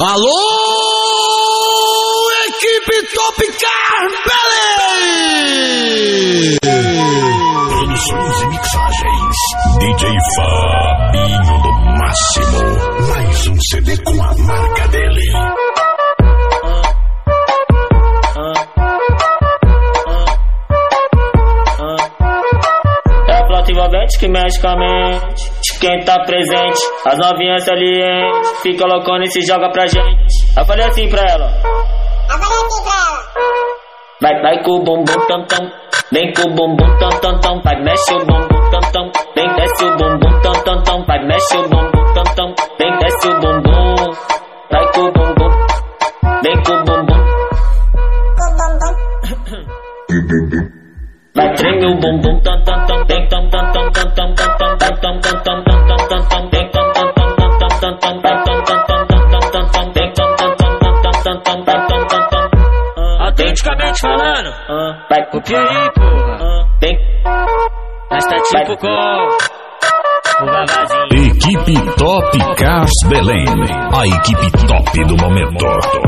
Alô, equipe Top Car Belém! Produções e mixagens. DJ Fabinho do Máximo. Mais um CD com a marca dele. Envolvente que mexe com a mente de quem tá presente. As novinhas salientes, fica loucona e se joga pra gente. Eu falei assim pra ela. Eu falei assim pra ela. Vai, vai com o bumbum tam tam. Vem com o bumbum tam tam tam. Vai, mexe o bumbum tam tam. Vem, desce o bumbum tam tam tam. Vai, mexe o bumbum tam tam. Vem, desce o bumbum. Vai com o bumbum. Vem com o bumbum. Treme o bumbum. Vai tam tam tam tam tam tam. Vem Autenticamente falando, Vai, que aí, porra? Vem. Nós tá tipo com. Equipe Top Cars Belém. A equipe top do momento.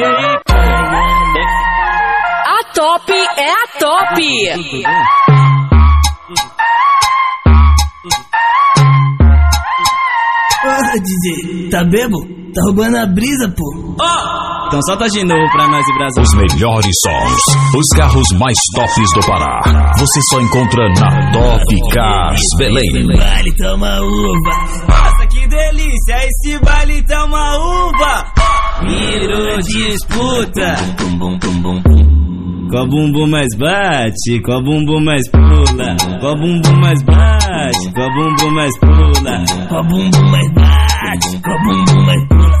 A top é a top! Porra, DJ, tá bebo? Tá roubando a brisa, pô. Então solta de novo pra nós e Brasil. Os melhores sons. Os carros mais tops do Pará. Você só encontra na Top Cars Belém. Vale, toma uva. Nossa, que delícia, esse baile tá uma uva. Virou disputa. Qual bumbum mais bate, qual bumbum mais pula, qual bumbum mais bate, qual bumbum mais pula. A bumbum mais bate, a bumbum mais pula.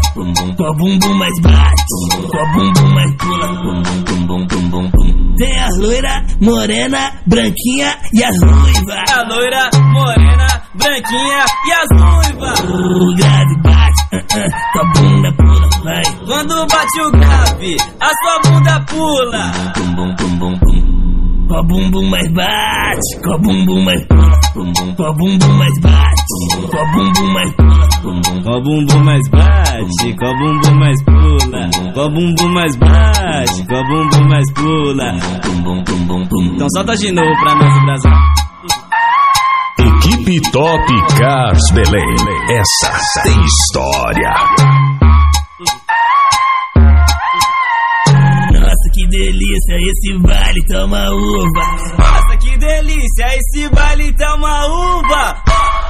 A bumbum mais bate, a bumbum mais pula. Tem a loira, morena, branquinha e as ruivas. A loira, morena, branquinha e as ruivas. O grave bate, com a bunda pula, vai. Quando bate o grave, a sua bunda pula. Com a bumbum mais bate, com a bumbum mais pula. Com a bumbum mais bate, com a bumbum mais pula. Qual bumbum mais bate, qual bumbum mais pula, qual bumbum mais bate, qual bumbum mais pula. Então solta de novo pra nós e Brasil. Equipe Top Cars Belém. Essa tem história. Delícia, esse vale toma uva. Nossa, que delícia, esse baile tá uma uva.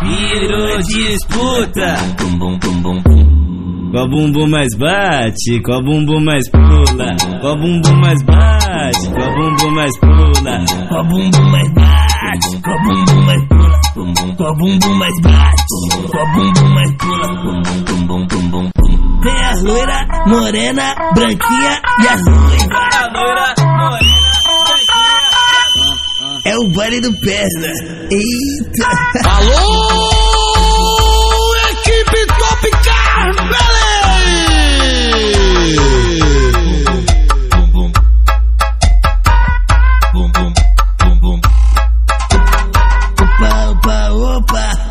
Virou disputa. Qual bumbum mais bate, qual bumbum mais pula, qual bumbum mais bate, qual bumbum mais pula. Com a bumbum mais bate, com a bumbum mais pula. Com a bumbum mais bate, com a bumbum mais pula. Tem a loira, morena, branquinha e as ruivas. A loira, morena, branquinha. É o baile do perna. Eita! Alô,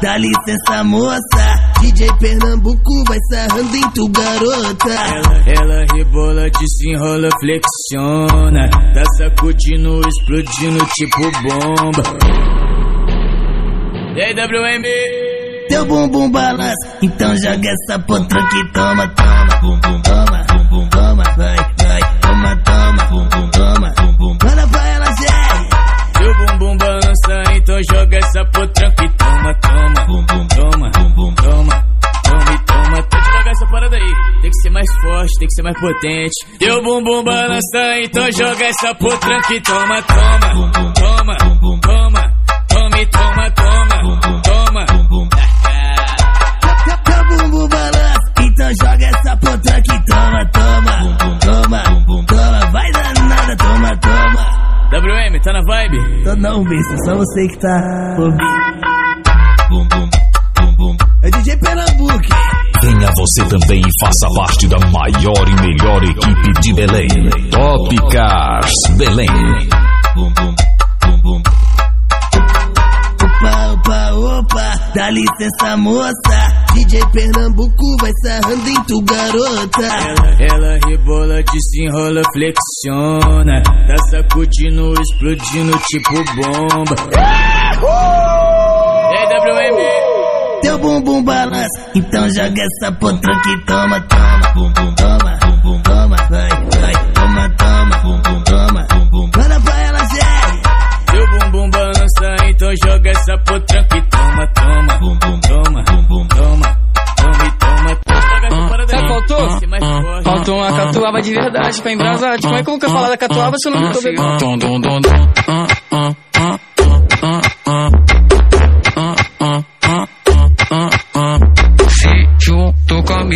dá licença moça DJ Pernambuco vai sarrando em tu garota Ela, ela rebola, desenrola, flexiona. Tá sacudindo, explodindo tipo bomba. E aí? Teu bumbum balança, então joga essa potranca e toma, toma Bumbum, toma, mais potente. Teu bumbum balança, então joga essa potranca e toma, toma, toma, toma, toma e toma, toma, toma. Teu bumbum balança, então joga essa potranca e toma, toma, toma, toma, vai danada, toma, toma. WM, tá na vibe? Tô não, besta, só você que tá ouvindo. Venha você também e faça parte da maior e melhor equipe de Belém. Top Cars Belém. Bum, bum, bum, bum. Opa, opa, opa, dá licença moça DJ Pernambuco vai sarrando em tu garota Ela, ela rebola, desenrola, flexiona. Tá sacudindo, explodindo tipo bomba. E aí, WM? Teu bumbum balança, então joga essa potranca e toma, toma. Bum, bum, toma, bum, bum, toma, vai, vai, toma, toma. Bum, bum, toma, bum, bum, manda pra ela, Jerry Teu bumbum balança, então joga essa potranca e toma, toma, bum, bum, toma, bum, bum, toma, toma e toma. Sabe o que faltou? Faltou uma catuaba de verdade pra embrasar. Tipo, como é que eu vou falar da catuaba se eu não tô bebendo?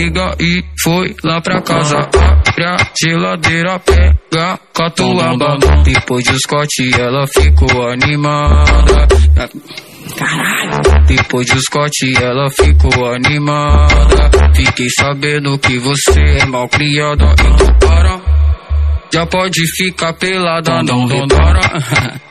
Amiga e foi lá pra casa. Abre a geladeira, pega catuaba. Depois do Scott ela ficou animada. Caralho. Depois do Scott ela ficou animada. Fiquei sabendo que você é mal criada. Então para. Já pode ficar pelada, não repara. Que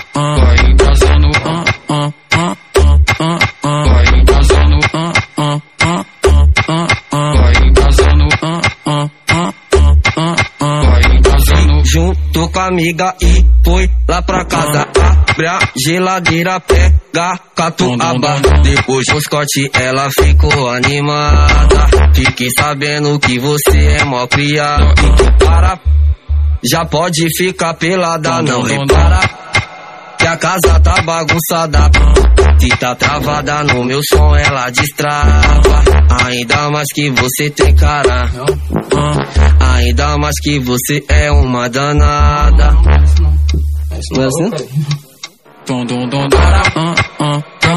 a amiga e foi lá pra casa. Abre a geladeira, pega catuaba. Depois do Scott ela ficou animada. Fiquei sabendo que você é mó criado. Para, já pode ficar pelada, não repara. A casa tá bagunçada. Se tá travada no meu som, ela destrava. Ainda mais que você tem cara. Ainda mais que você é uma danada. Não é assim? Ah, ah.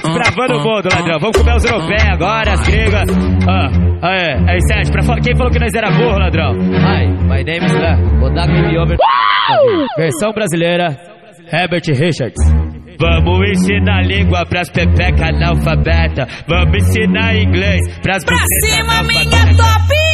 Putz, Travando o bonde, ladrão. Vamos comer os europeios agora, as gregas. Ah, é, aí, Sérgio, pra quem falou que nós era burro, ladrão? Hi, my name is Le. Odak me over. Versão brasileira, Herbert Richards. Vamos ensinar língua pras pepeca analfabeta. Vamos ensinar inglês pras Pra cima, minha top!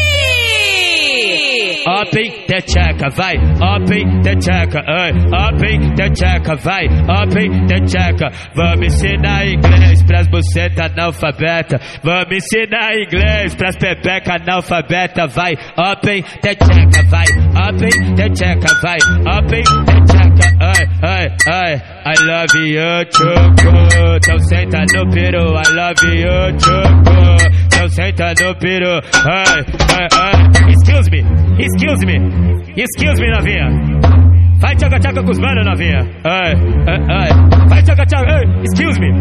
Open the checa, vai. Open the checa, ai. Open the checa, vai. Open the checa. Vamos ensinar inglês pras bucetas analfabeta. Vamos ensinar inglês pras pepeca analfabeta, vai. Open the checa, vai. Open the checa, vai. Open the checa, ai, ai, ai. I love you, choco. Então senta no peru. I love you, choco. Então senta no peru. Ai, ai, ai. Excuse me, me, excuse me, novinha. Vai tchaca tchaca com os manos, novinha. Ai, ai, ai. Vai tchaca tchaca, ai, excuse me.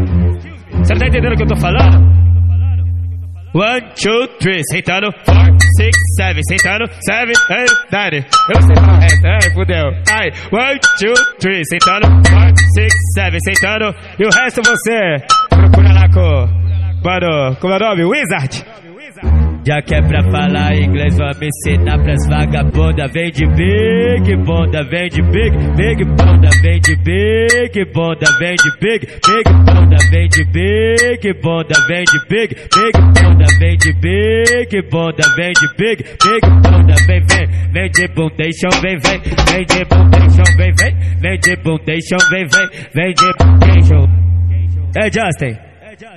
Você não tá entendendo o que eu tô falando? One, two, three, sentando. Four, six, seven, sentando. Seven, eight, nine. Eu sei o resto. Ai, fudeu. Ai, one, two, three, sentando. Four, six, seven, sentando. E o resto você procura lá com... Mano, como é o nome? Wizard. Já que é pra falar inglês, vamos ensinar pras vagabundas. Vem de big bunda, vem de big, big bunda, vem de big bunda, vem de big, big bunda, vem de big bunda, vem de big, big bunda, vem de big bunda, vem de big, big bunda, vem, vem, vem de bundation, vem, vem, vem de bundation, vem, vem, vem de bundation, vem, vem, vem de bundation. Ei, Justin.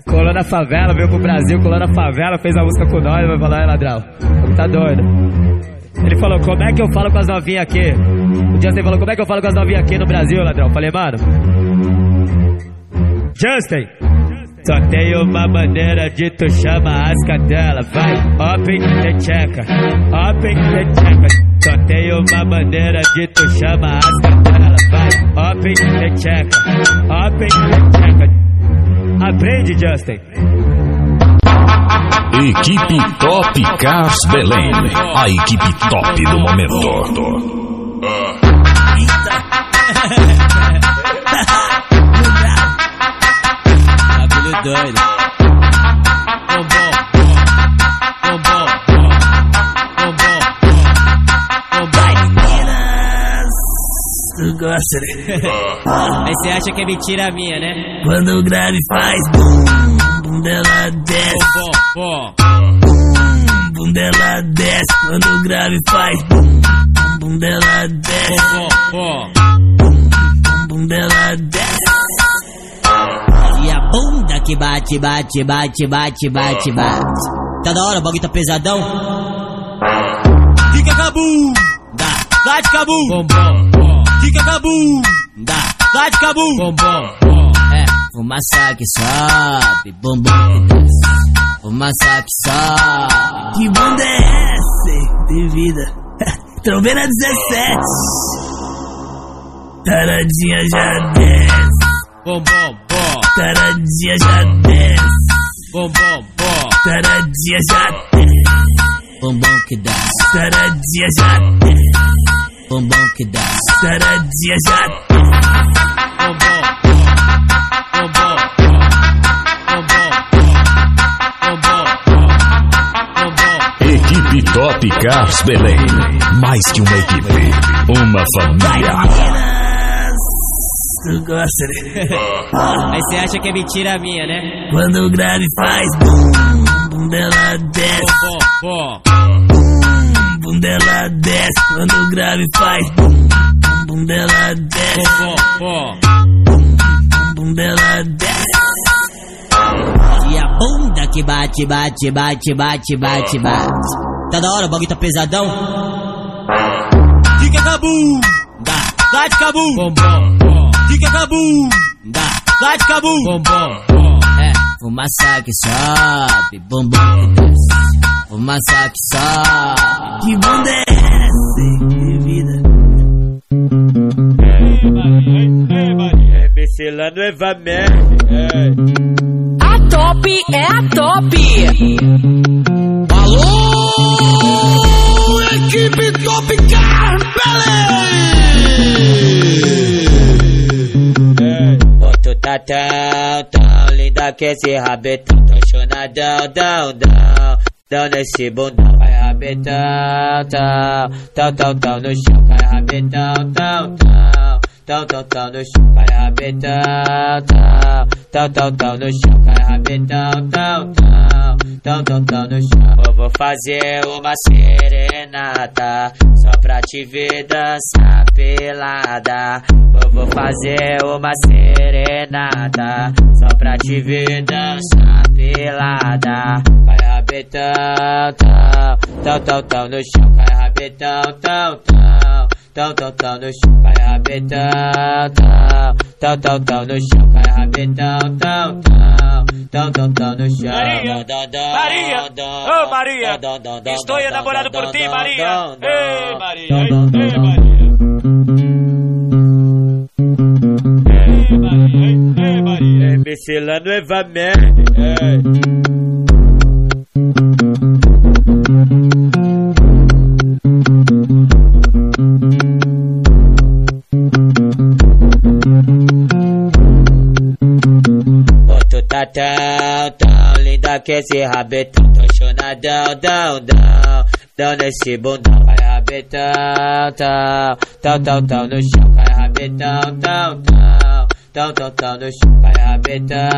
Colou na favela, veio pro Brasil, colou na favela, fez a música com nós, vai falar, é ladrão. Tá doido. Ele falou, como é que eu falo com as novinhas aqui? O Justin falou, como é que eu falo com as novinhas aqui no Brasil, ladrão? Falei, mano. Justin, só tem uma maneira de tu chama as cadelas. Vai, open the checa, open the. Só tem uma maneira de tu chama as cadelas. Vai, open the checa, open the checa. Aprende, Justin. Equipe Top Cars Belém. A equipe top do momento. Bagulho doido. Né? Aí você acha que é mentira minha, né? Quando o grave faz bum, bum dela desce. Bom, bom, Bum, bum dela desce. Quando o grave faz bum, bum, bum dela desce. Bom, bom, Bum, bum dela desce. E a bunda que bate, bate, bate, bate, bate, bate. Tá da hora, o bagulho tá pesadão? Fica cabum! Dá, dá de cabum! Bom, Fica cabum! Dá, dá de cabum! Bom, bom, bom. É, fumaça que sobe, bom, bom que desce. Fumaça que sobe. Que bunda é essa? De vida. Trombeira 17. Taradinha já desce. Bom, bom, bom. Taradinha já desce. Bom, bom, bom. Taradinha já desce. Bombom que desce. Taradinha já desce. Bombom que desce. Taradinha já. Bombom. Bombom. Bombom. Bombom. Equipe Top Cars Belém. Mais que uma equipe, uma família. Tu gosta, né? Aí você acha que é mentira minha, né? Quando o grave faz bum, bum dela desce. Bom, bom, Bum, bum dela desce. Quando o grave faz bum, bum, bum dela desce. Bum, bum, bum dela desce. E a bunda que bate, bate, bate, bate, bate, bate. Tá da hora, o bagulho tá pesadão? Fica cabum! Dá, dá de cabum! Bom, bom. Fica cabum! Dá, dá de cabum! Bom, bom. É, fumaça que sobe, bom, que desce. Fumaça que sobe. Que bunda é essa? Que vida. MC lá no Evamerd. A top é a top. Alô, equipe Top Car Ô, tu tá tão, tão linda que esse rabetão Tão chonadão, dão, dão Dão nesse bundão Vai rabetão, tão Tão, tão, tão no chão Vai rabetão, tão, tão Tão, tão, tão no chão Vai rabetão, tão Tão, tão, tão no chão Vai rabetão, tão, tão Tão, tão, tão no chão Eu vou fazer uma serenata Só pra te ver dançar pelada. Eu vou fazer uma serenata Só pra te ver dançar pelada. Vai rabetão, tão Tão, tão, tão no chão Vai rabetão, tão, tão Tão, tão, tão no chão Vai rabetão, tão Tão, tão, tão no chão Vai rabetão, tão, tão Tão, tão, tão no chão Maria, Maria, ô Maria, dom, dom, estou enamorado por ti, Maria. Ei, Maria, ei, ei. Maria. Ei, Maria, ei, ei, Maria. MC lá no Evamerd. Ô, tão, tão linda que esse rabetão Tão chonadão, dão, dão, dão. Dão nesse bundão, vai rabetão, tão, tão, tão, tão no chão, vai rabetão, tão, tão, tão, tão, tão no chão, vai rabetão,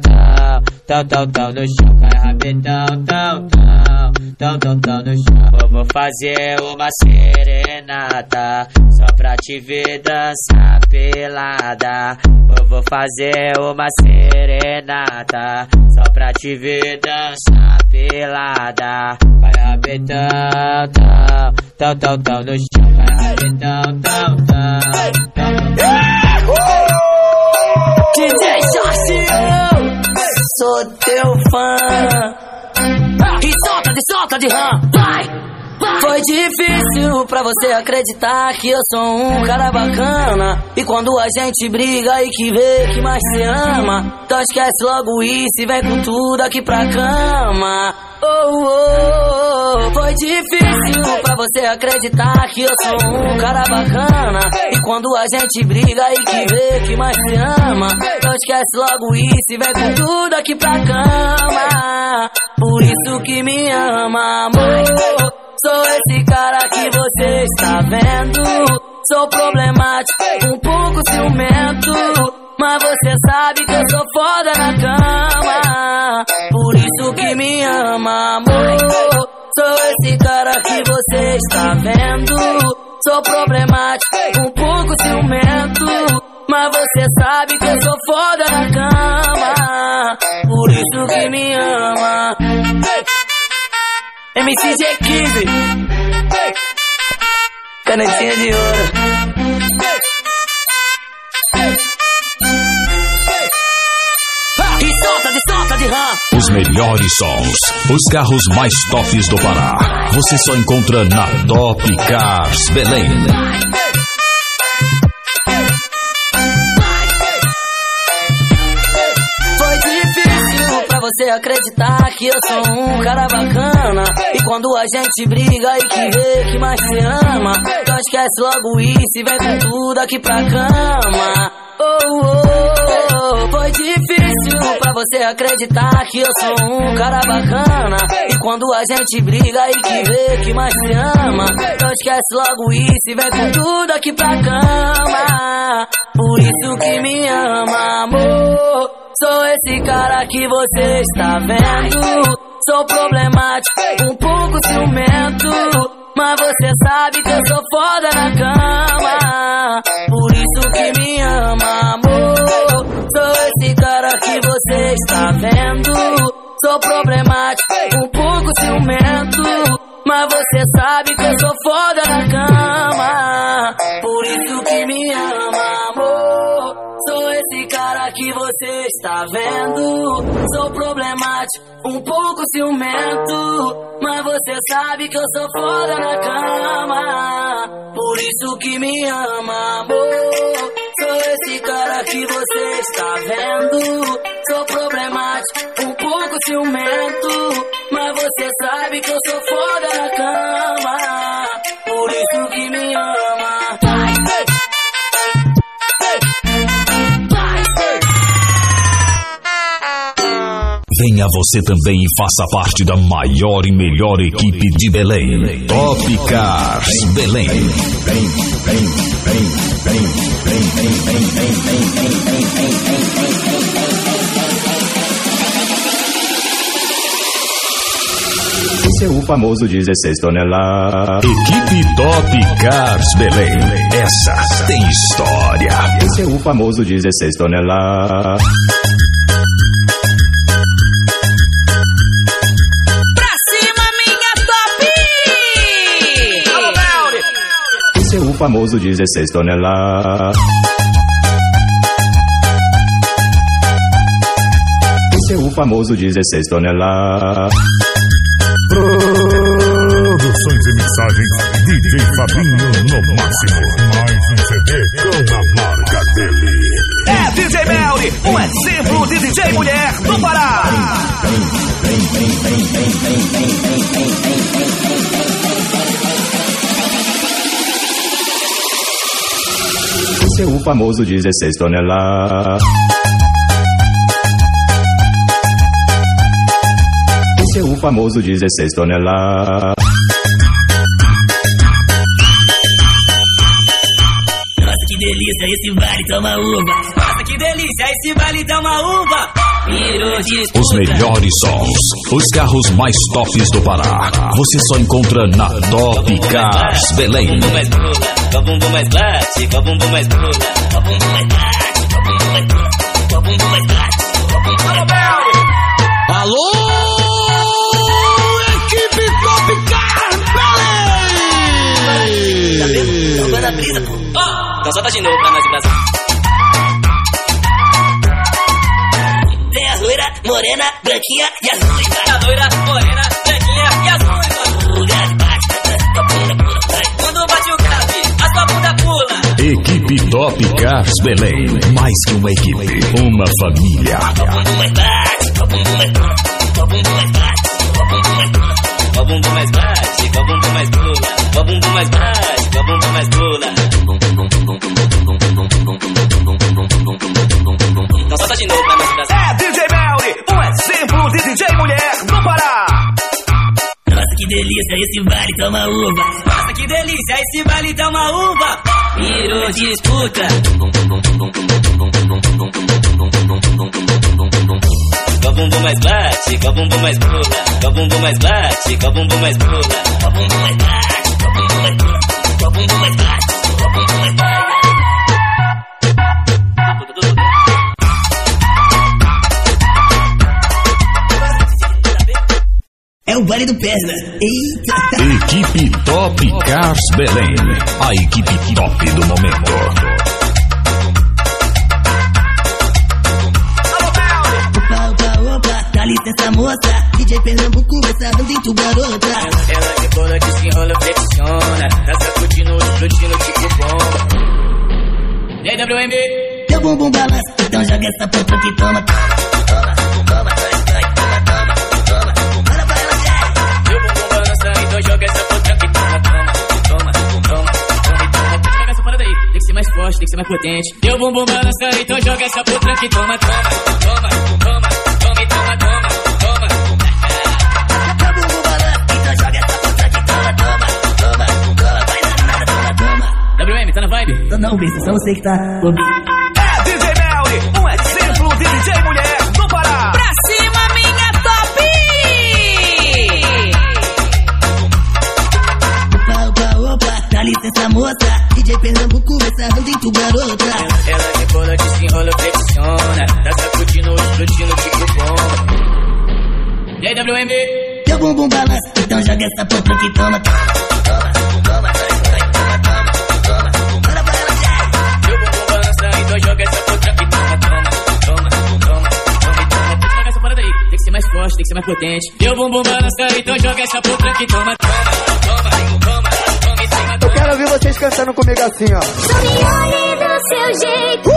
tão, tão, tão, tão no chão, vai rabetão, tão, tão, tão, tão, tão no chão. Eu vou fazer uma serenata só pra te ver dançar pelada. Eu vou fazer uma serenata só pra te ver dançar pelada. Vai rabetão, tão, tão, tão, tão no chão, vai rabetão, tão, tão, tão, tão. Sou teu fã. E solta de solta de ram, vai! Foi difícil pra você acreditar que eu sou um cara bacana. E quando a gente briga e que vê que mais se ama, então esquece logo isso e vem com tudo aqui pra cama. Oh, oh, oh. Foi difícil pra você acreditar que eu sou um cara bacana. E quando a gente briga e que vê que mais se ama, então esquece logo isso e vem com tudo aqui pra cama. Por isso que me ama, amor. Sou esse cara que você está vendo. Sou problemático, um pouco ciumento. Mas você sabe que eu sou foda na cama. Por isso que me ama, amor. Sou esse cara que você está vendo. Sou problemático, um pouco ciumento. Mas você sabe que eu sou foda na cama. Por isso que me ama. MCG15 Canetinha de ouro E solta solta de ram Os melhores sons, os carros mais tops do Pará. Você só encontra na Top Cars Belém. Você acreditar que eu sou um cara bacana. E quando a gente briga e que vê que mais se ama Então esquece logo isso e vem com tudo aqui pra cama. Oh, oh, oh, foi difícil pra você acreditar que eu sou um cara bacana. E quando a gente briga e que vê que mais se ama Então esquece logo isso e vem com tudo aqui pra cama. Por isso que me ama, amor Sou esse cara que você está vendo. Sou problemático, um pouco ciumento. Mas você sabe que eu sou foda na cama. Por isso que me ama, amor. Sou esse cara que você está vendo. Sou problemático, um pouco ciumento. Mas você sabe que eu sou foda na cama. Está vendo. Sou problemático, um pouco ciumento. Mas você sabe que eu sou foda na cama. Por isso que me ama, amor. Sou esse cara que você está vendo. Sou problemático, um pouco ciumento. Mas você sabe que eu sou foda na cama. Por isso que me ama. Venha você também e faça parte da maior e melhor equipe de Belém. Top Cars Belém. Esse é o famoso 16 toneladas. Equipe Top Cars Belém. Essa tem história. Esse é o famoso 16 toneladas. Famoso 16 toneladas. Esse é o famoso 16 toneladas. Produções e mixagens DJ Fabinho no máximo. Mais um CD com a marca dele. É DJ Melly, um exemplo de DJ mulher do Pará. Esse é o famoso 16 toneladas. Esse é o famoso 16 toneladas. Nossa, que delícia, esse vale toma uva. Nossa, que delícia, esse vale toma uva. Os melhores sons, os carros mais tops do Pará. Você só encontra na Top Cars Belém. Com a bumbum mais bate, com a bumbum mais pula. Com a bumbum mais bate, com a bumbum mais pula. Com a bumbum mais bate, com a bumbum mais bate. Alô, equipe Top Car Belém! Tá vendo? Roubando a brisa, pô. Ó, Então solta de novo pra nós embrasar. Tem as loiras, morena, branquinha e as ruivas. A loira, morena, Equipe Top Cars Belém. Mais que uma equipe, uma família. Então solta de novo pra embrasar. É DJ Melly, um exemplo de DJ mulher Pará. Nossa, que delícia, esse vale toma uva. Nossa, que delícia, esse vale dá uma uva. Virou disputa. Com a bumbum mais bate, com a bumbum mais pula. Com a bumbum mais bate, com a bumbum mais pula. Tua bumbum mais bate, tua bumbum mais pula. Tua bumbum mais bate, tua bumbum mais bate. É o baile do Pesna. Eita! Equipe Top Cars Belém. A equipe top do momento. Opa, opa, opa, dá licença moça DJ Pernambuco, essa banda em tu garota Ela de bola que se enrola, flexiona. Tá sacudindo, explodindo tipo bomba. E aí, WMB? Teu bumbum balança, então joga essa ponta que Toma, toma, toma, forte, tem que ser mais potente. Meu bumbum balança, então joga essa puta que toma, toma, toma, toma, toma, e toma, toma, toma. Teu bumbum balança, então joga essa ponta que toma Toma, toma, toma, toma, toma WM, tá na vibe? Tô não, besta, só você que tá É DJ Melly, um exemplo de DJ mulher do Pará. Pra cima, minha top! Opa, opa, opa, dá licença moça DJ Pernambuco, essa tu garota Ela de bola que se enrola, flexiona. Tá sacudindo, explodindo tipo bomba. E aí, WMB? Teu bumbum balança, então joga essa ponta que toma Toma, toma, toma, toma, toma, toma Bora pra ela, Jack Meu bumbum balança, então joga essa puta que toma, toma, toma, toma, toma, e toma. Tem que jogar essa parada aí. Tem que ser mais forte, tem que ser mais potente. Meu bumbum balança, então joga essa puta que toma, toma, toma, toma, toma, e toma, Eu quero ouvir vocês cantando comigo assim, ó. Só me ame do seu jeito.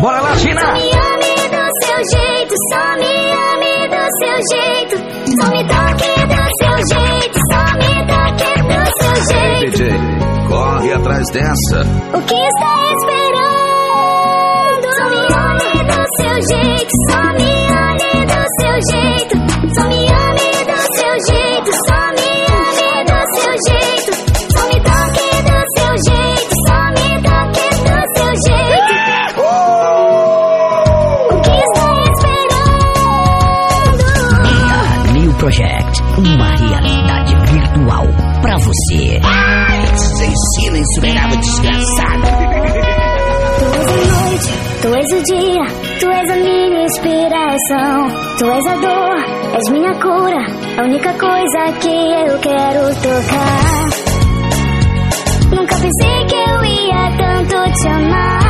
Bora lá, China! Só me ame do seu jeito. Só me ame do seu jeito. Só me toque do seu jeito. Só me toque do seu jeito. DJ, corre atrás dessa. O que está esperando? Só me ame do seu jeito. Só me ame do seu jeito. Inspiração. Tu és a dor, és minha cura, a única coisa que eu quero tocar. Nunca pensei que eu ia tanto te amar,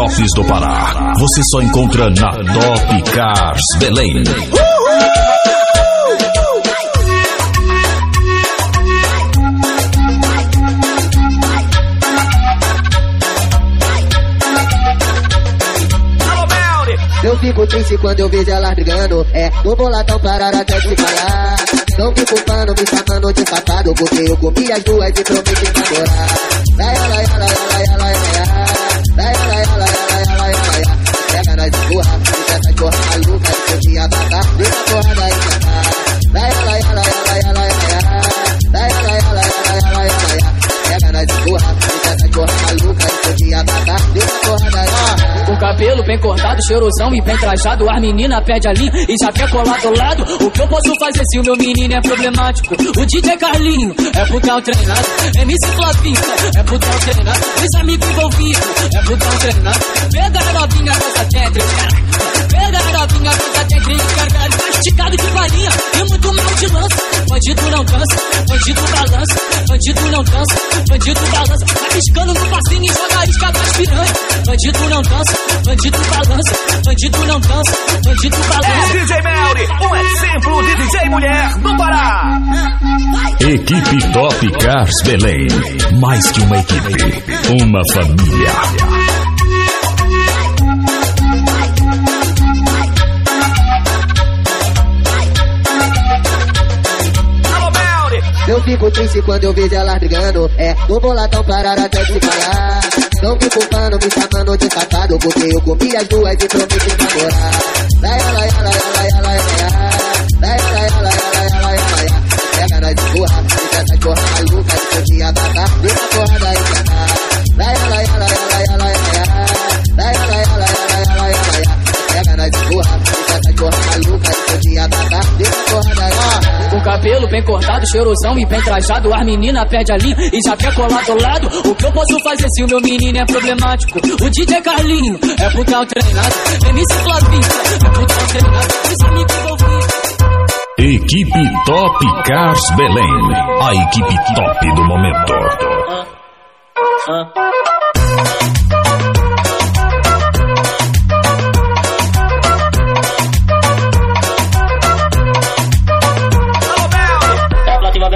tops do Pará. Você só encontra na Top Cars Belém. Eu fico triste quando eu vejo elas brigando. É, no boladão parar até de falar. Não me culpando, me chamando de papado Porque eu comi as duas e prometi namorar. Lá, lá, cabelo bem cortado, cheirosão e bem trajado. As menina perde a linha e já quer colar do lado. O que eu posso fazer se o meu menino é problemático? O DJ Carlinho é putão treinado. MC Flavinho é putão treinado. Os amigos envolvidos é putão treinado. Pega a novinha dessa tétrica novinha fica de gringa, velho. Tá esticado de farinha e muito mal de lança. Bandido não dança, bandido balança. Bandido não dança, bandido balança. Tá piscando no passinho e joga isca das piranha. Bandido não dança, bandido balança. Bandido não dança, bandido balança. É DJ Melry, um exemplo de DJ mulher do Pará. Equipe Top Cars Belém. Mais que uma equipe, uma família. Eu fico triste quando eu vejo ela brigando. É, no boladão parar até de falar. Não me culpando, me chamando de safado. Porque eu comi as duas e prometi namorar. Vai lá, lai, lai, vai lai, lai, lai, lai, lai, lai, lai, Pega nós de porra, Vai essa porra maluca. Se eu te abacar, vira a porra Vai Lai, lai, lai, lai, lai, lai, lai, vai lai, com O cabelo bem cortado, cheirosão e bem trajado, as menina perde a linha e já quer colar do lado. O que eu posso fazer se o meu menino é problemático? O DJ Carlinho é putão treinado, MC Flavinho é putão treinado, Isso me. Equipe Top Cars Belém. A equipe top do momento. Ah, ah. ah.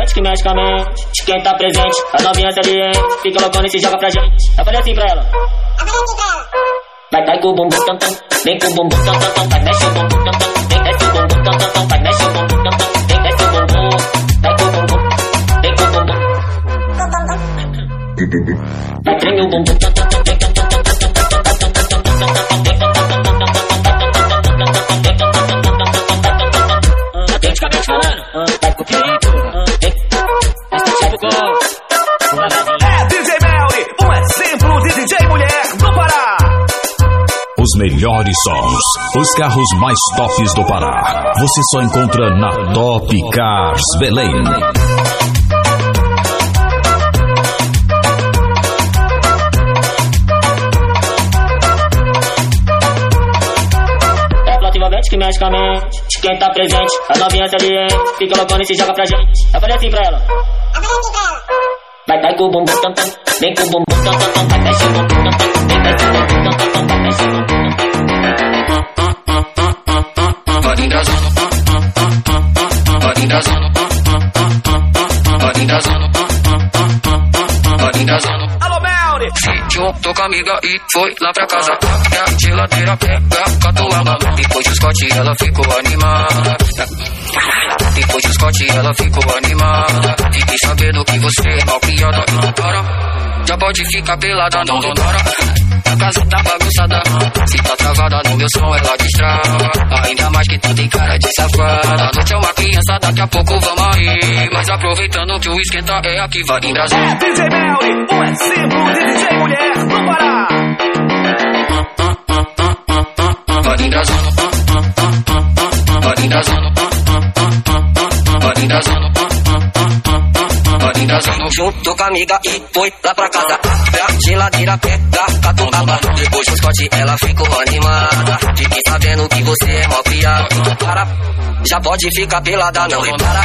chiclete que mexe com a mente. Quem tá presente, novinha tá novinhas alientes. Fica loucona e se joga pra gente. Eu falei assim pra ela. Vai, vai com o bumbum tam tam. Vem com o bumbum tam tam tam. Vai, mexe o bumbum tam tam. Vem, desce o bumbum tam tam tam. Vai, mexe o bumbum tam tam. Vem, desce o bumbum. Vai com o bumbum. Vem com o bumbum. Vai, treme o bumbum tam tam tam. Melhores sons, os carros mais tops do Pará. Você só encontra na Top Cars Belém. É que mexe com a mente. Quem tá presente, a novinha saliente. Fica loucona e se joga pra gente. Eu falei assim pra ela. Vai, vai com o bumbum tam tam. Vem com o bumbum tam tam tam. Vai, mexe o bumbum tam tam. Vem, tam tam. Amiga e foi lá pra casa. E a geladeira pega catuaba. Depois do Scott ela ficou animada. Depois do Scott ela ficou animada. Fiquei sabendo que você é mal criada. Para, já pode ficar pelada, não donora. A casa tá bagunçada. Se tá travada no meu som, ela destrava. Ainda mais que tu tem cara de safada. A noite é uma criança, daqui a pouco vamos aí. Mas aproveitando que o esquenta é aqui, vai em. É DJ Melly, um exemplo de DJ mulher do Pará. Pode engrasando, pode engrasando, pode engrasando, engrasando. Juntou com a amiga e foi lá pra casa. Pra geladeira pega catuaba. Depois do Scott ela ficou animada. Fiquei sabendo que você é mal criado. Para, já pode ficar pelada, não repara.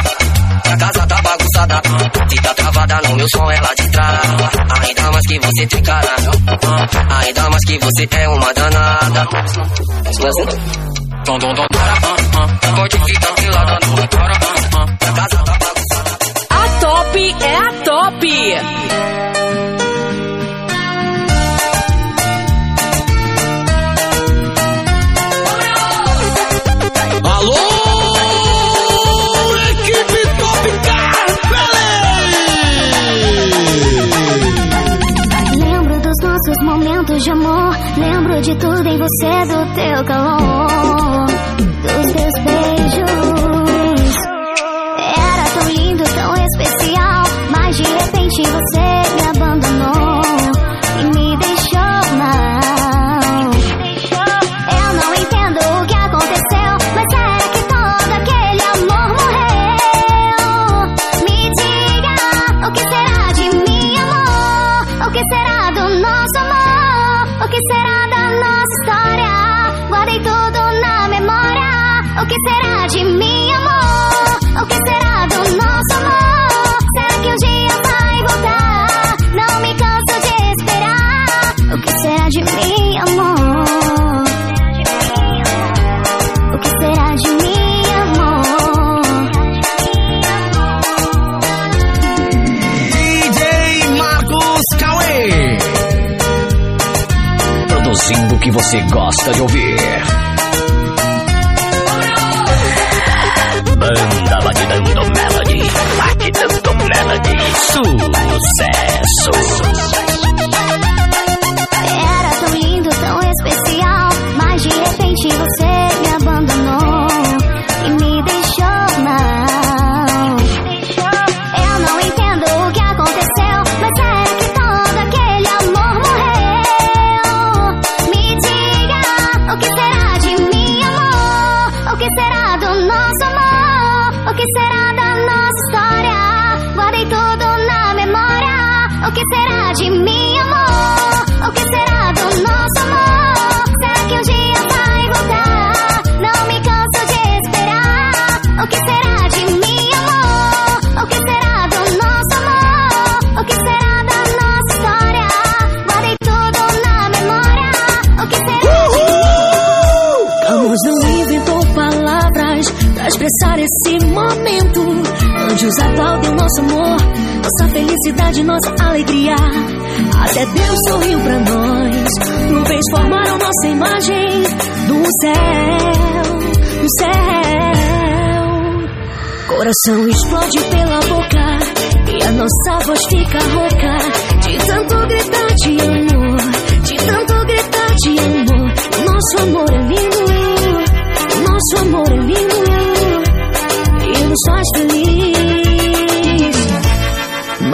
A casa tá bagunçada. Tá travada no meu som, ela destrava. Ainda mais que você tem cara. Ainda mais que você é uma danada. Para, pode ficar pelada, não repara. A casa tá bagunçada. É a top. Alô, equipe Top Car Lembro dos nossos momentos de amor. Lembro de tudo em você, do teu calor, gosta de ouvir. nosso amor, nossa felicidade, nossa alegria. Até Deus sorriu pra nós. Nuvens formaram nossa imagem no céu, no céu. Coração explode pela boca e a nossa voz fica rouca. De tanto gritar de amor, de tanto gritar de amor. Nosso amor é lindo, nosso amor é lindo e nos faz feliz.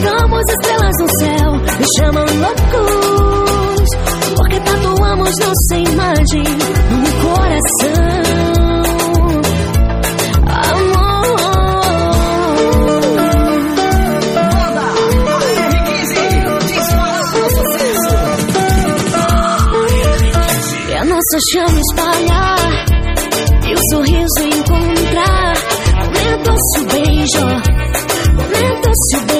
Colocamos estrelas no céu, me chamam loucos. Porque tatuamos nossa imagem no coração. Amor. E a nossa chama espalhar e o sorriso encontrar. Momento se o beijo, momento se o beijo.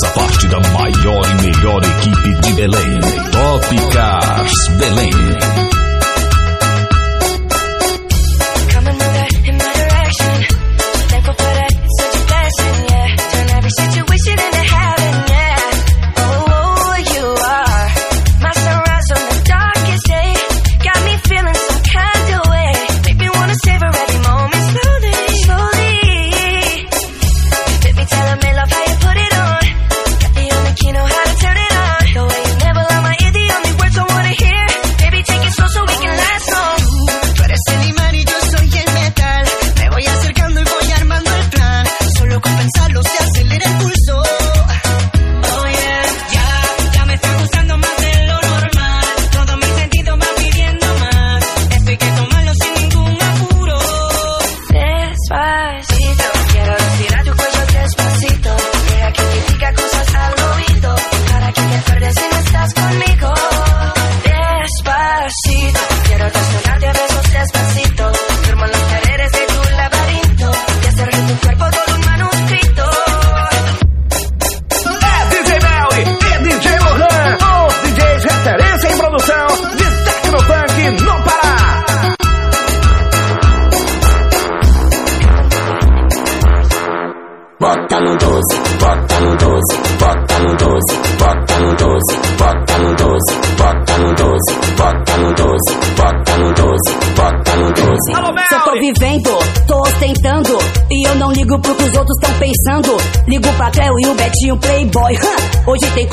Faça parte da maior e melhor equipe de Belém. Top Cars Belém.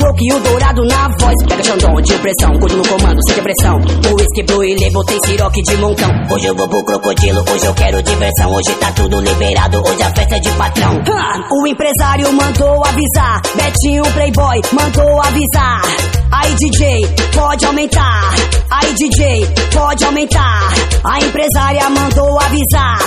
Coque e o dourado na voz. Pega Xandão de pressão, gordo no comando, sem depressão. O whisky blue e label tem siroque de montão. Hoje eu vou pro crocodilo, hoje eu quero diversão. Hoje tá tudo liberado, hoje a festa é de patrão. O empresário mandou avisar. Betinho Playboy mandou avisar. Aí DJ, pode aumentar. Aí DJ, pode aumentar. A empresária mandou avisar.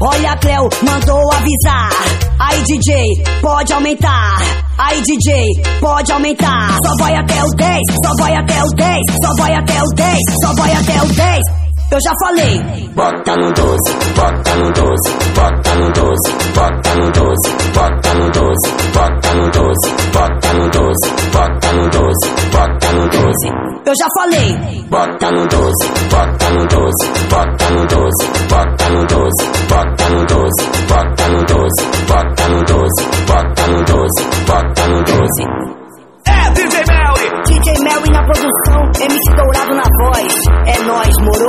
Olha a Cleo, mandou avisar. Aí DJ, pode aumentar. Aí DJ, pode aumentar. Só vai até o 10, só vai até o 10, só vai até o 10, só vai até o 10. Eu já falei. Bota no 12, bota no 12, bota no 12, bota no 12, bota no 12, bota no 12, bota no 12, bota no 12, bota no 12. Eu já falei. Bota no 12, bota no 12, bota no 12, bota no 12, bota no 12, bota no 12, bota no 12, bota no 12, bota no 12. É DJ Melly! DJ Melly na produção, MC Dourado na voz. É nóis, moro?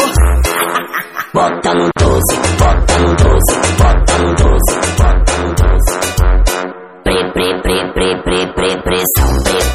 Bota no 12, bota no 12, bota no 12, bota no 12. Pre, pre, pre, pre, pre, pre, pressão. Pre, pre,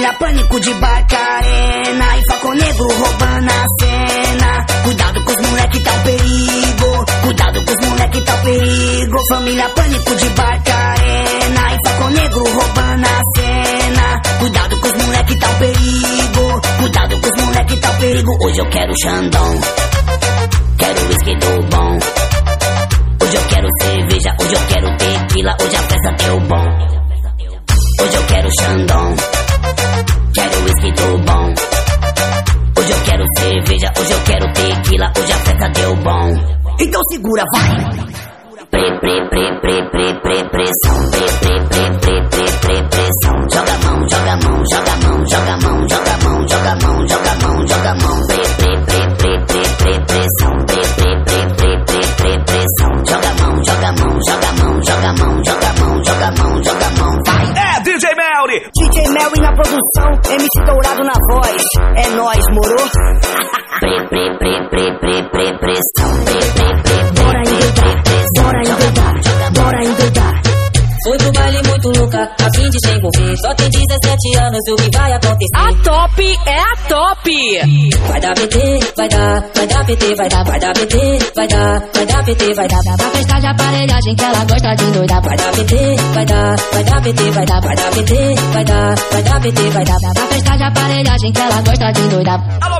Família Pânico de Barcarena e Faco Negro roubando a cena. Cuidado com os moleque tá um perigo. Cuidado com os moleque tá um perigo. Família Pânico de Barcarena e Faco Negro roubando a cena. Cuidado com os moleque tá um perigo. Cuidado com os moleque tá um perigo. Hoje eu quero Xandão. Quero whisky do bom. Hoje eu quero cerveja, hoje eu quero tequila, hoje a festa deu bom. Hoje eu quero Xandão. Quero whisky do bom. Hoje eu quero cerveja, hoje eu quero tequila, hoje a festa deu bom. Então segura, vai! Pre, pre, pre, pre, pre, pre, pressão. Pre, pre, pre, pre, pre, pre, pressão. Joga a mão, joga a mão, joga a mão, joga a mão, joga a mão, joga a mão, joga a mão, joga a mão. Pre, pre, pre, pre, pre, pre, pressão. Pre, pre, pre, pre, pre, pre, pressão. Joga a mão, joga a mão, joga a mão, joga a mão, joga a mão, joga a mão, joga a mão. É DJ Melly na produção, MC Dourado na voz. É nóis, moro? Pre, pre, pre, pre, pre, pre, pressão. Pre, pre, pre, pre, Bora endoidar, bora endoidar, bora endoidar. Pro a fim de se envolver. Só tem 17 anos, o que vai acontecer? A top é a top! Vai dar PT, vai dar, vai dar PT, vai dar, vai dar PT, vai dar, vai dar PT, vai dar. Na festa de aparelhagem que ela gosta de endoidar. Vai dar PT, vai dar, vai dar PT, vai dar, vai dar PT, vai dar, vai dar PT, vai dar. Na festa de aparelhagem que ela gosta de endoidar. Alô!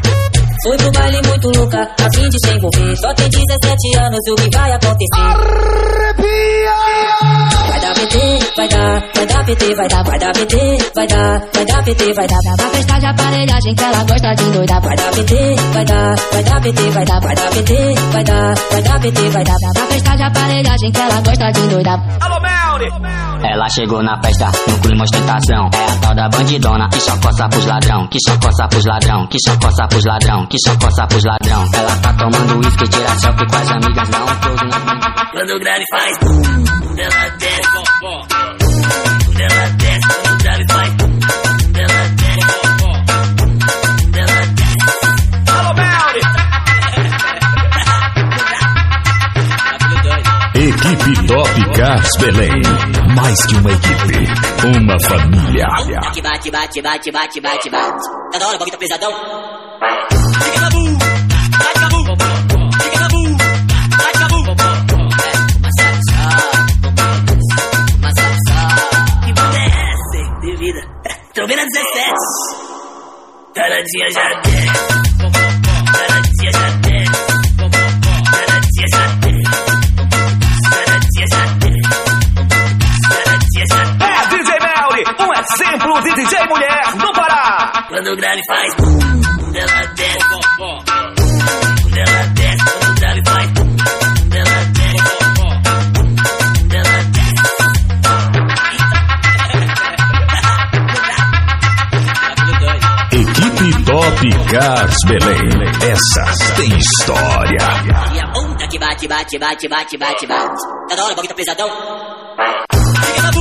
Fui pro baile muito louca, a fim de se envolver. Só tem 17 anos, o que vai acontecer? Vai dar PT, vai dar, vai dar PT, vai dar, vai dar PT, vai dar, vai dar PT, vai dar. Na festa de aparelhagem que ela gosta de endoidar. Vai dar PT, vai dar, vai dar PT, vai dar, vai dar PT, vai dar, vai dar PT, vai dar. Na festa de aparelhagem que ela gosta de endoidar. Alô, Melly! Ela chegou na festa, no clima ostentação. É a tal da bandidona, que só coça pros ladrão, que só coça pros ladrão, que só coça pros ladrão, que só coça pros ladrão. Ela tá tomando uísque, tira selfie com as amigas, um nas bandidas. Quando o grave faz ela desce, ela desce, Equipe Top Cars Belém. Mais que uma equipe, uma família. Bate, bate, bate, bate, bate, bate, bate. Tá da hora, o bagulho tá pesadão. Fica na bu, bate na bu, fica na bu, bate na bu. Uma salsa, uma salsa. Que bunda é essa, de vida? Tô vendo a 17. Taradinha já desce, taradinha já desce. Sempre o DJ Mulher no Pará. Quando o grave faz, ela desce. Quando ela desce, quando o grave faz, ela desce. Equipe Top Cars Belém. Essa tem história. E a onda que bate, bate, bate, bate, bate, bate. Tá da hora, o bagulho tá pesadão. Pega na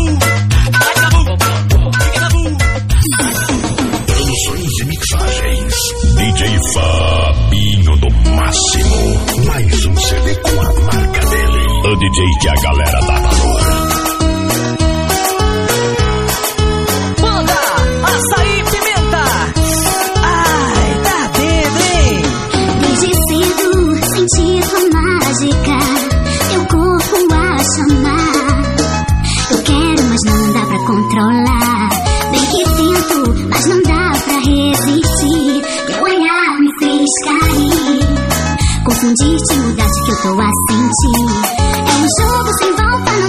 DJ que a galera tá dá valor. Manda açaí pimenta. Ai, tá dentro, hein? Desde cedo senti tua mágica. Teu corpo a chamar. Eu quero, mas não dá pra controlar. Bem que tento, mas não dá pra resistir. Teu olhar me fez cair. Confundir-te, mudar-te que eu tô a sentir. 你是我的心肝宝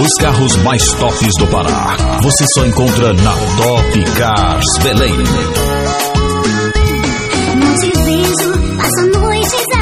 Os carros mais tops do Pará. Você só encontra na Top Cars Belém. Não te vejo, noites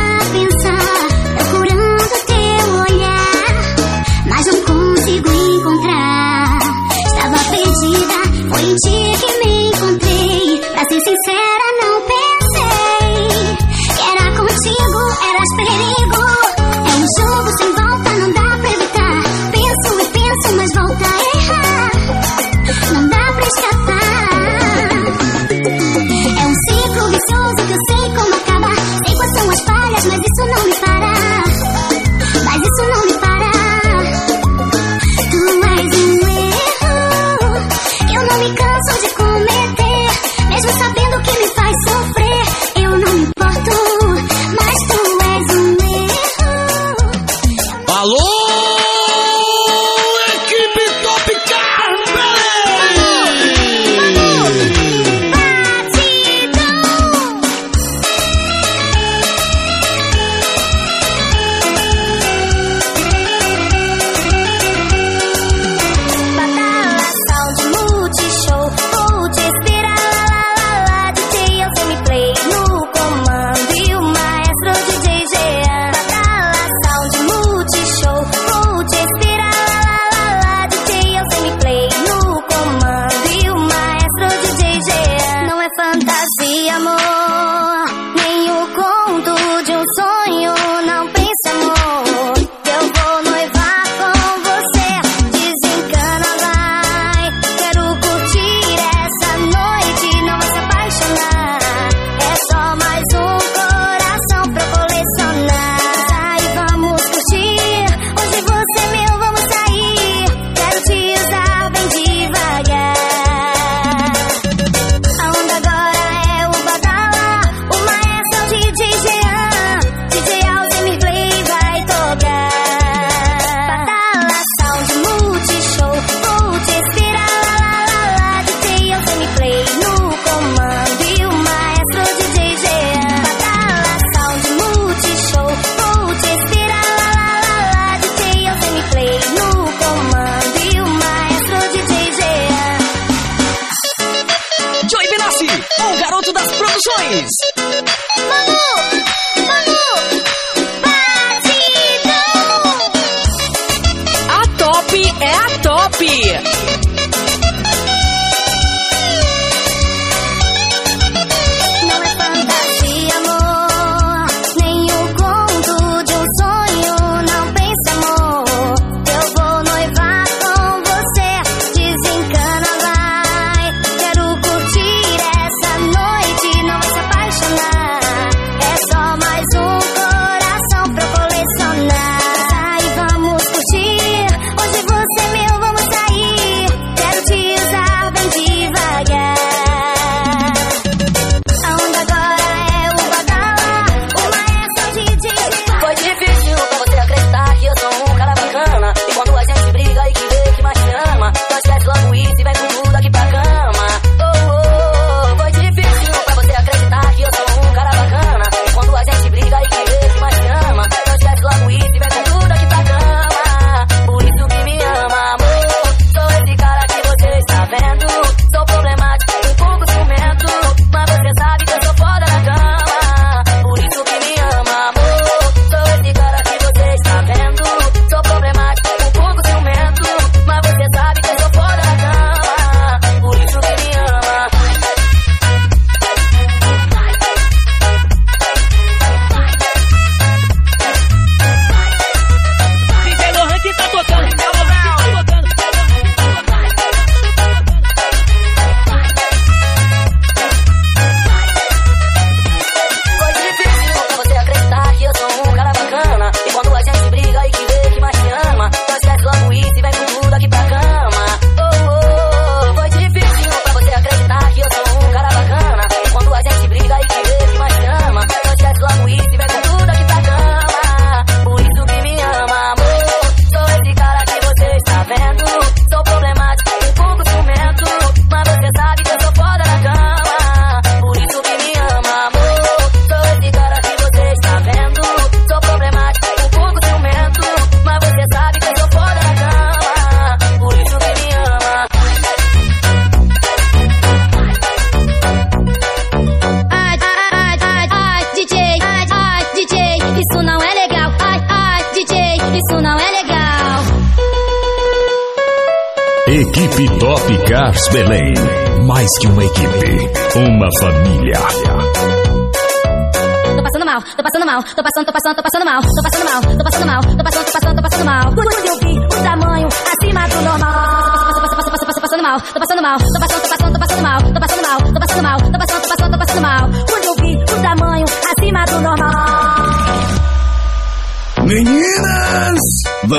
Rescue Maker.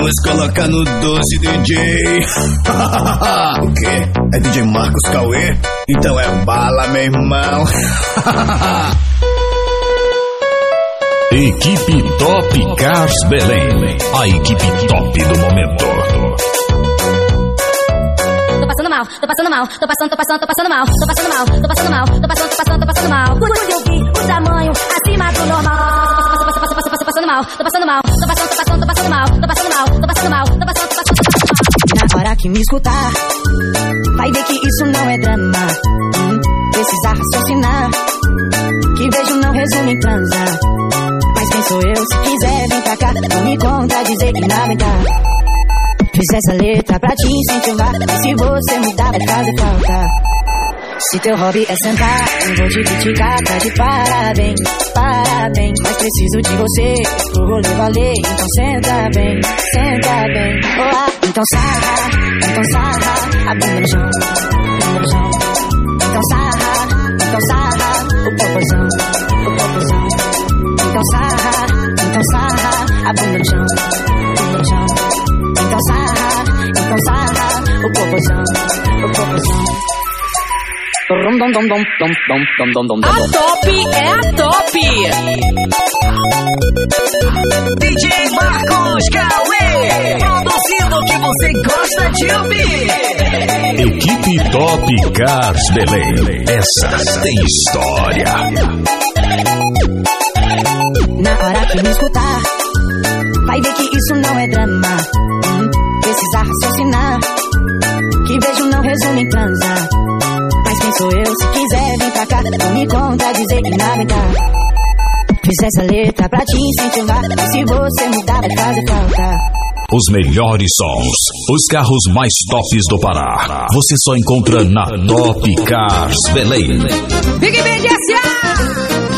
Vamos colocar no 12 DJ. o quê? É DJ Marcos Cauê? Então é bala, meu irmão. Equipe Top Cars Belém. A equipe top do momento. Passando mal, tô passando mal, tô passando, tô passando, tô passando mal, tô passando mal, tô passando mal, tô passando, tô passando, tô passando mal. Quando eu vi o tamanho acima do normal. Tô passando mal, tô passando mal, tô passando, tô passando, tô passando mal, tô passando mal, tô passando mal, tô passando, tô passando. Na hora que me escutar, vai ver que isso não é drama. Hum, precisa raciocinar, que beijo não resume em transar. Mas quem sou eu? Se quiser, vem pra cá, não me conta dizer que nada dá. Fiz essa letra pra te incentivar, se você mudar vai fazer falta. Se teu hobby é sentar, não vou te criticar, tá de parabéns, parabéns. Mas preciso de você, pro rolê valer, então senta bem, senta bem. Ah, então sarra, então sarra, a bunda no chão, bunda no chão. Então sarra, então sarra, o popozão, o popozão. Então sarra, então sarra, a bunda no chão, bunda no chão. Então sarra, então sarra, o popozão, o popozão. A top é a top. DJ Marcos Cauê, produzindo o que você gosta de ouvir. Equipe Top Cars Belém. Essa tem história. Na hora que me escutar, vai ver que isso não é drama. Hum, precisa raciocinar, que beijo não resume em transar. Quem sou eu? Se quiser, vem pra cá, não me conta dizer que nada dá. Fiz essa letra pra te incentivar, se você mudar vai fazer falta. Os melhores sons, os carros mais tops do Pará. Você só encontra na Top Cars Belém. Big Band S.A.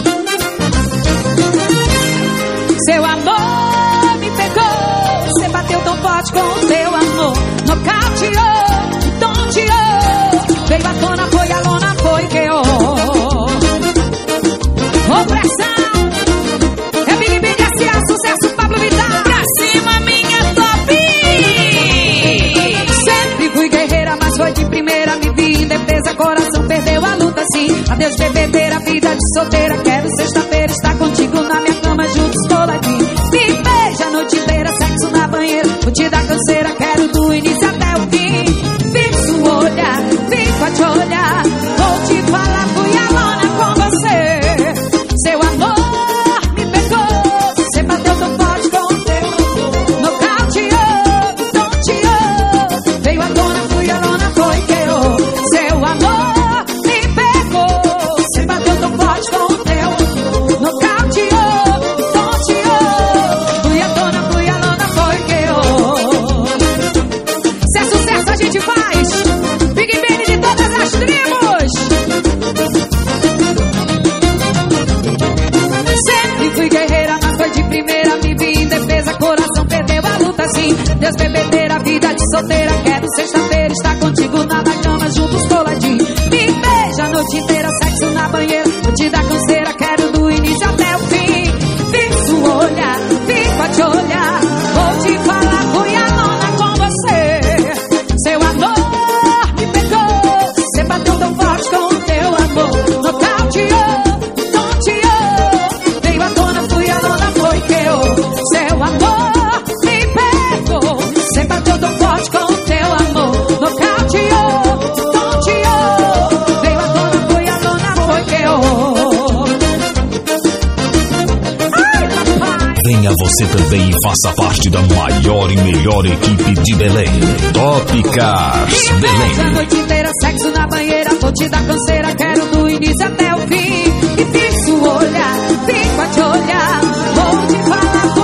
e faça parte da maior e melhor equipe de Belém. Top Cars Beija a Belém. noite inteira, sexo na banheira, vou te dar canseira, quero do início até o fim. E fixo o olhar, fico a te olhar, vou te falar,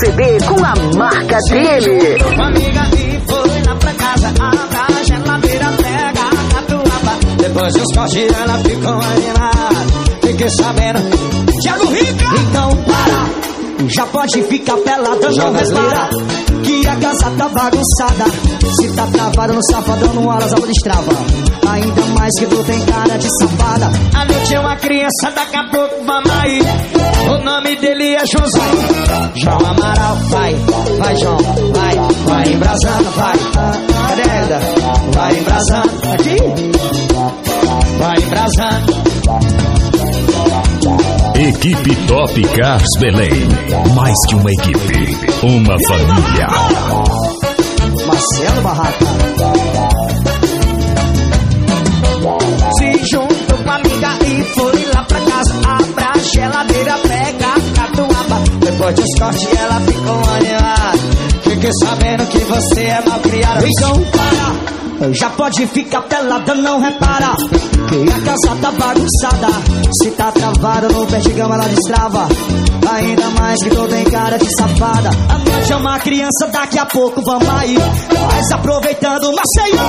CD com a marca dele. Uma amiga e foi lá pra casa, abre a geladeira, pega a catuaba. Depois dos cortes ela ficou animada. Fiquei sabendo, Thiago Rica. Então para, já pode ficar pelada, não respira. Que a casa tá bagunçada. Se tá travado no safadão, no horas ela destrava. Ainda mais que tu tem cara de safada. A noite é uma criança, daqui a pouco aí. O nome dele é Joãozinho. João Amaral, vai, vai João, vai, vai embrasando, vai. Cadê a? Vai embrasando, aqui. Vai embrasando. Equipe Top Cars Belém. Mais que uma equipe, uma família. Marcelo Barraca. Dos cortes ela ficou animada. Fiquei sabendo que você é mal criada. Então para. Já pode ficar pelada, não repara Que a casa tá bagunçada Se tá travada no perdigão ela destrava Ainda mais que tu tem cara de safada A noite é uma criança, daqui a pouco vamos aí Mas aproveitando, Maceió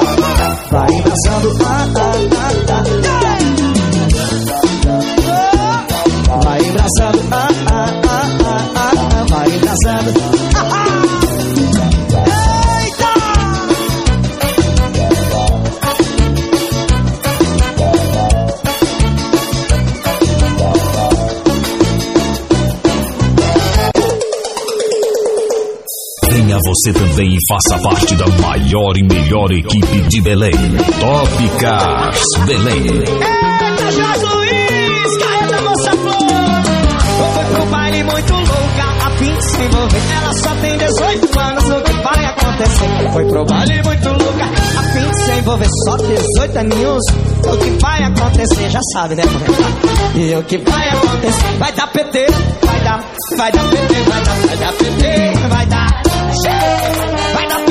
Vai embraçando, ah, ah, ah, ah. Ah, ah. Venha você também e faça parte da maior e melhor equipe de Belém. Top Cars Belém. Eita, Jorge se envolver. Ela só tem 18 anos, o que vai acontecer? Foi pro baile muito louca, a fim de se envolver. Só 18 aninhos, o que vai acontecer? Já sabe, né, mãe? E o que vai acontecer? Vai dar PT, vai dar, vai dar PT, vai dar, vai dar PT, vai dar. Vai dar PT,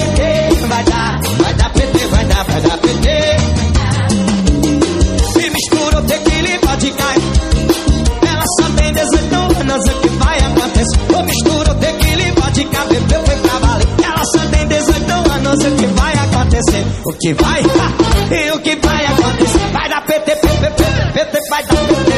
O que vai, e o que vai acontecer? Vai dar PT, PT, PT, vai dar PT.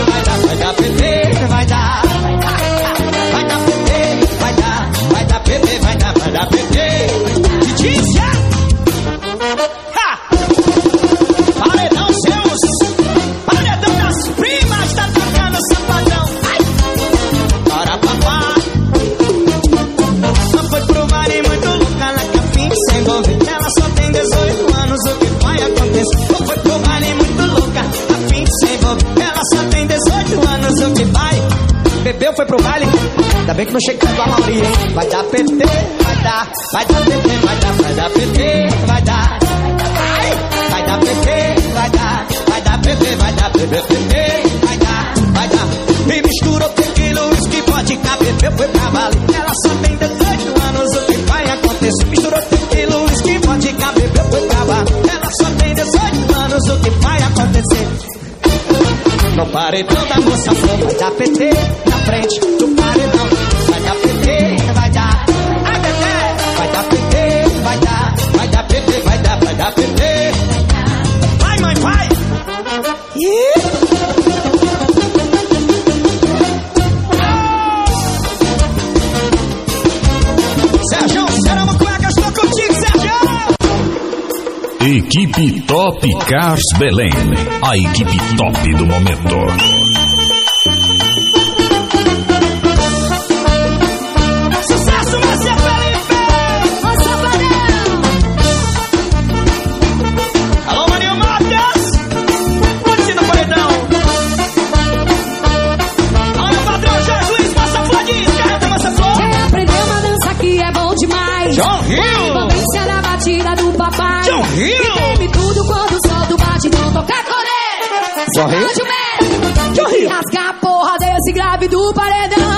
Ainda bem que não chega a Mauri, hein? Vai dar PT, vai dar, vai dar PT, vai dar, vai dar PT, vai dar. Vai dar PT, vai dar, vai dar PT, vai dar PT, vai dar, vai dar. Me misturou pequeno, isso que pode caber, meu foi pra valer. Ela só tem 18 anos, o que vai acontecer? Misturou pequeno, isso que pode caber, meu foi pra valer. Ela só tem 18 anos, o que vai acontecer? Não parei paredão da moça flor, vai dar PT na frente do Equipe Top Cars Belém. A equipe top do momento. Jorge? Jorge! Rasga a porra desse grave do paredão.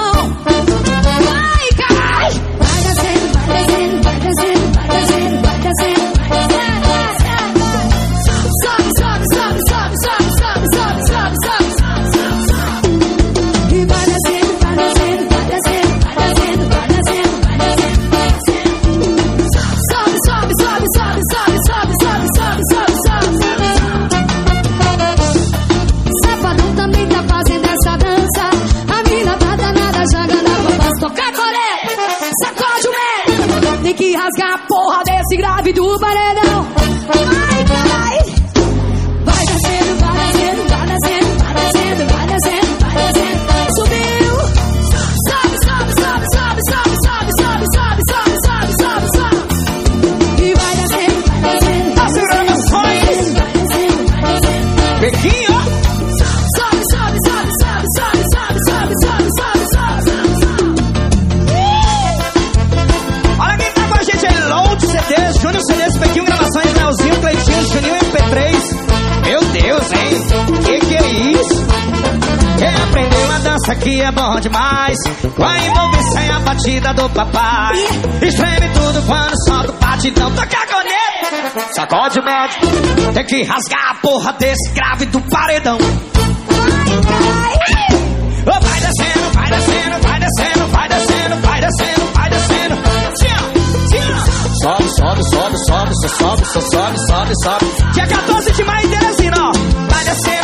que é bom demais. Com a envolvência sem a batida do papai. Espreme tudo quando solta o batidão, toca a caneta, Sacode o médico, tem que rasgar a porra desse grave do paredão. Vai, vai. vai descendo, vai descendo, vai descendo, vai descendo, vai descendo, vai descendo. Assim, tia, assim, tia. Sobe, sobe, sobe, sobe, sobe, sobe, sobe, sobe, sobe. Dia 14 de maio em Teresina, ó. Vai descendo.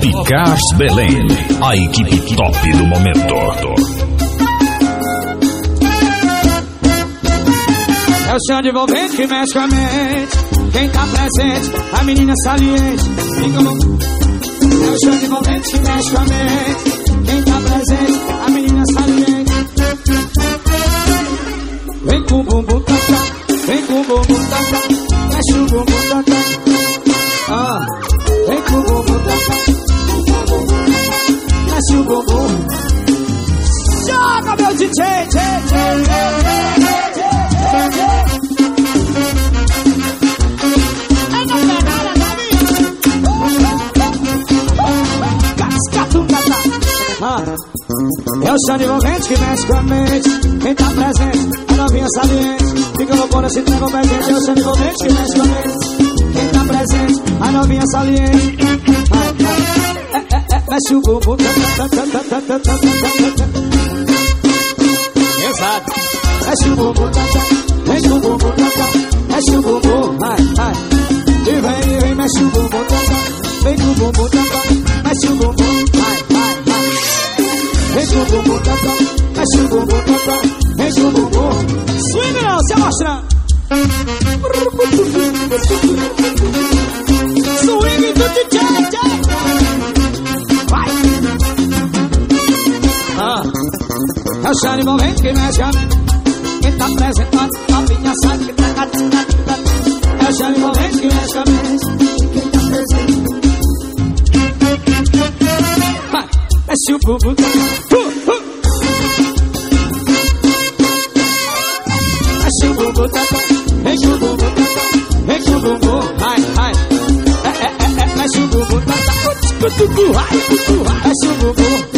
Top Cars Belém. A equipe top do momento. É o som envolvente que mexe com a mente. Quem tá presente, a menina saliente. Fica no... É o som envolvente que mexe com a mente. Quem tá presente, a menina saliente. Vem com o bumbum tata, vem com o bumbum tata, mexe o bumbum tata. Ah, vem com o bumbum tata, mexe o bumbum. Joga meu DJ, tchê. Ah, É o som envolvente que mexe com a mente Quem tá presente, a novinha saliente Fica loucona se treva presente É o som envolvente que mexe com a mente Quem tá presente, a novinha saliente é, é, é, mexe o bobo. Pesado. Mexe o bumbum, mexe o bobo. mexe o bobo. ai, ai. E vem, vem, mexe o bobo. vem com o bobo. mexe o bobo. ai, ai, ai. Vem com o bobo. mexe o bumbum, mexe o bobo. Swing não, se mostra. Swing do DJ, DJ. É o Shine Momento que mexe a mente Quem tá apresentando a minha sabe que tá É o Shine Momento que mexe a mente Quem tá presente Vai, mexe o bumbum uh, uh. Mexe o bumbum. Mexe o bumbum. Mexe o bumbum Ai, ai É, é, é, é Mexe o bumbum. Cutucu, ai, cutucu Mexe o bumbum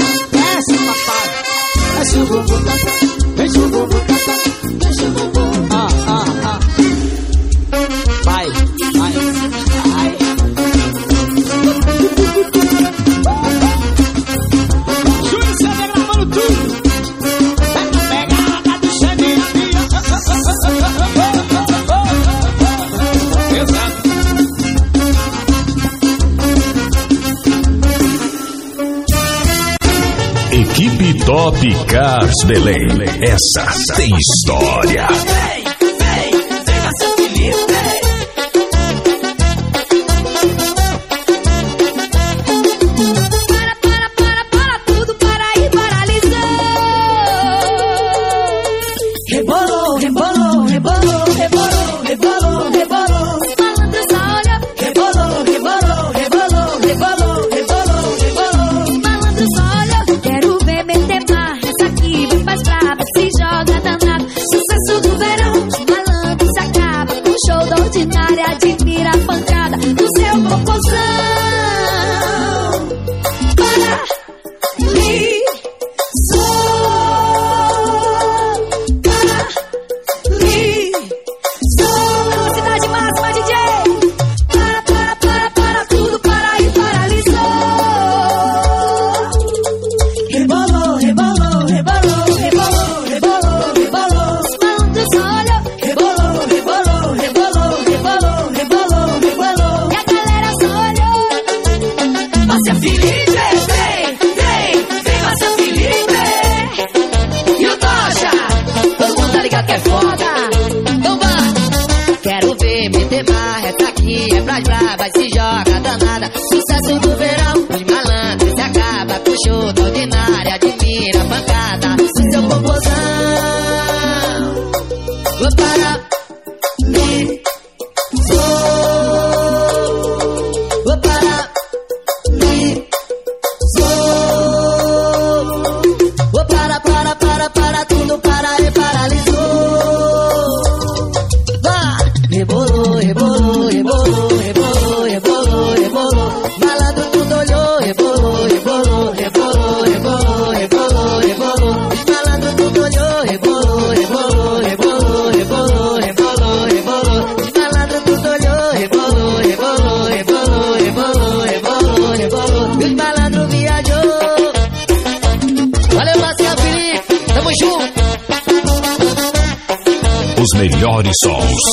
Mexe o bumbum. Mexe o Tip Top Cars Belém. Essa tem história. Vem, vem, vem, vem, Felipe.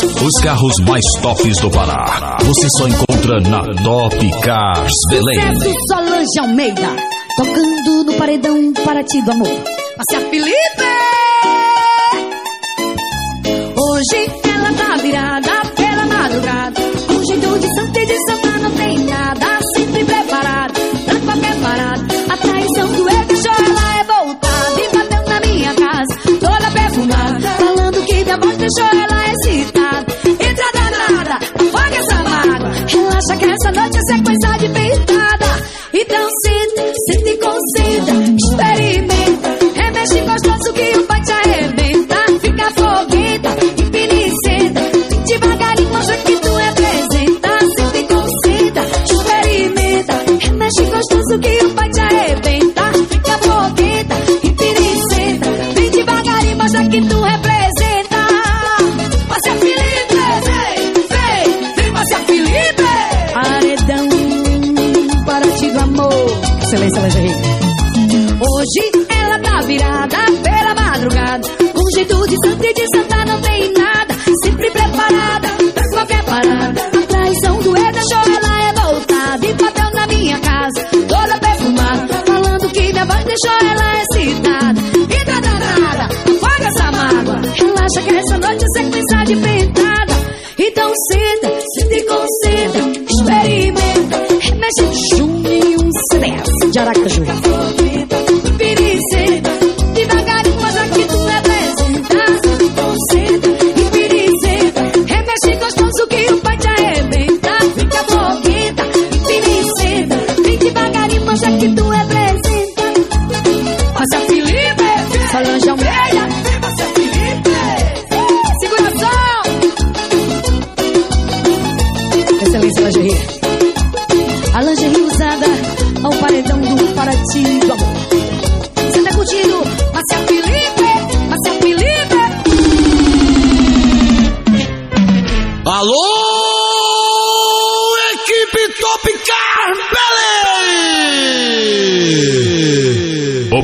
Os carros mais tops do Pará. Você só encontra na Top Cars Belém. Solange Almeida, tocando no paredão para ti do amor. Marcia Felipe! Hoje ela tá virada pela madrugada. Com jeito de santa e de samba não tem nada. Sempre preparada, tampa tá preparada. A traição do ego ela é voltada. E bateu na minha casa, toda perfumada. Falando que minha voz deixou ela. Acha que essa noite é coisa de bem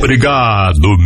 Obrigado,